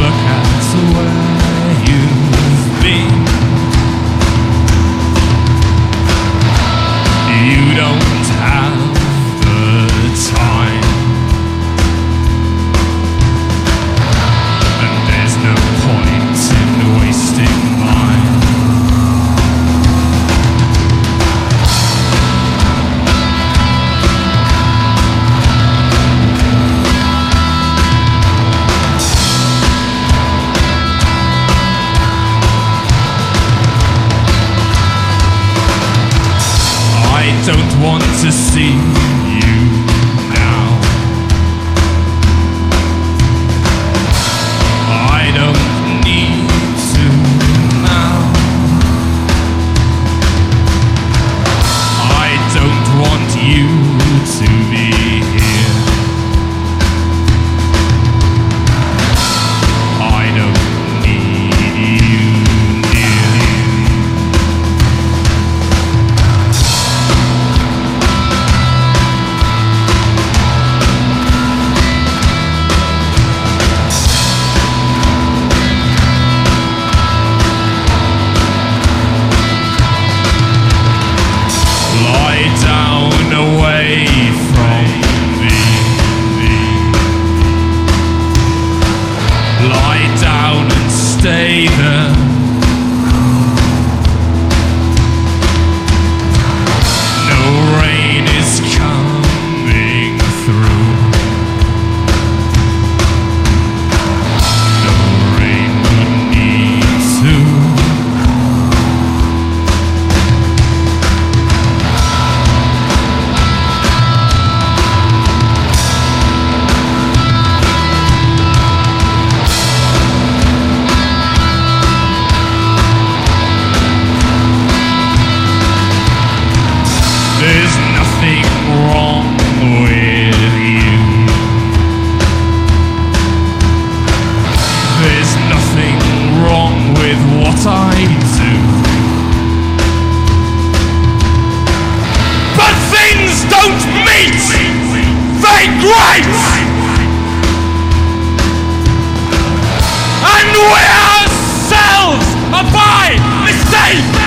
look at the way. you don't want to see you now. I don't need to now. I don't want you Away from me. Lie down and stay there. And we ourselves are by mistake!